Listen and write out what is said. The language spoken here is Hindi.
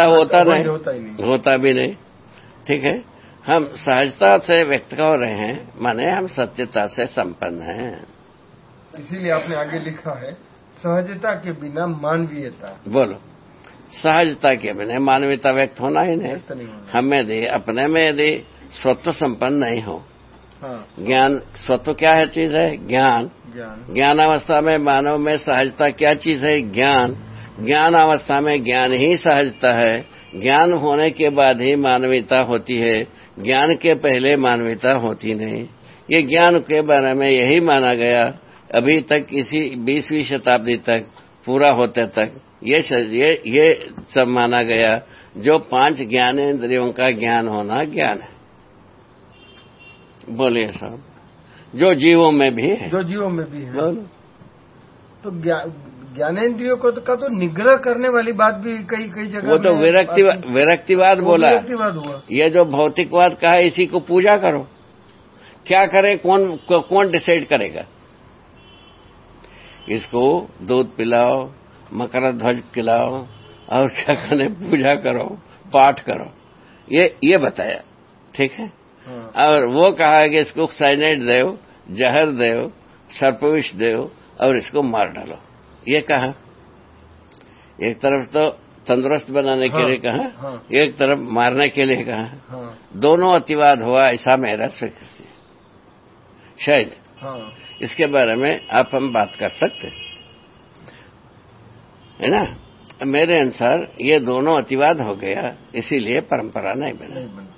होता नहीं। होता ही नहीं। होता भी नहीं। ठीक है? हम सहजता से व्यक्त कर रहे हैं माने हम सत्यता से संपन्न हैं। इसीलिए आपने आगे लिखा है सहजता के बिना मानवीयता। बोलो। सहजता के बिना मानवीयता व्यक्त होना ही नहीं। नहीं हमें यदि अपने में यदि स्वत्व संपन्न नहीं हो। हाँ। ज्ञान स्वत्व क्या है चीज़ है? ज्ञान। ज्ञान। अवस्था में मानव में सहजता क्या चीज़ है? ज्ञान। ज्ञान अवस्था में ज्ञान ही सहजता है। ज्ञान होने के बाद ही मानवीयता होती है। ज्ञान के पहले मानवीयता होती नहीं। ये ज्ञान के बारे में यही माना गया। अभी तक इसी बीसवीं शताब्दी तक पूरा होते तक ये ये ये सब माना गया। जो पाँच ज्ञानेन्द्रियों का ज्ञान होना ज्ञान है। बोलिए साहब जो जीवों में भी है। जो जीवों में भी है। बोलो। तो ज्ञानेन्द्रियों को तो का तो निग्रह करने वाली बात भी कई कई जगह वो तो में विरक्ति विरक्तिवाद वो बोला। विरक्तिवाद हुआ। ये जो भौतिकवाद कहा इसी को पूजा करो। क्या करे कौन कौन डिसाइड करेगा? इसको दूध पिलाओ मकर ध्वज पिलाओ और क्या कहने पूजा करो पाठ करो। ये ये बताया। ठीक है? हाँ, और वो कहा है कि इसको साइनाइड दो जहर दो सर्पविष दो और इसको मार डालो। ये कहा? एक तरफ़ तो तंदुरुस्त बनाने के हाँ, लिए कहा? हाँ। एक तरफ़ मारने के लिए कहा? हाँ। दोनों अतिवाद हुआ ऐसा मेरा स्वीकृति शायद। हाँ। इसके बारे में आप हम बात कर सकते है। ना? मेरे अनुसार ये दोनों अतिवाद हो गया इसीलिए परंपरा नहीं बनी।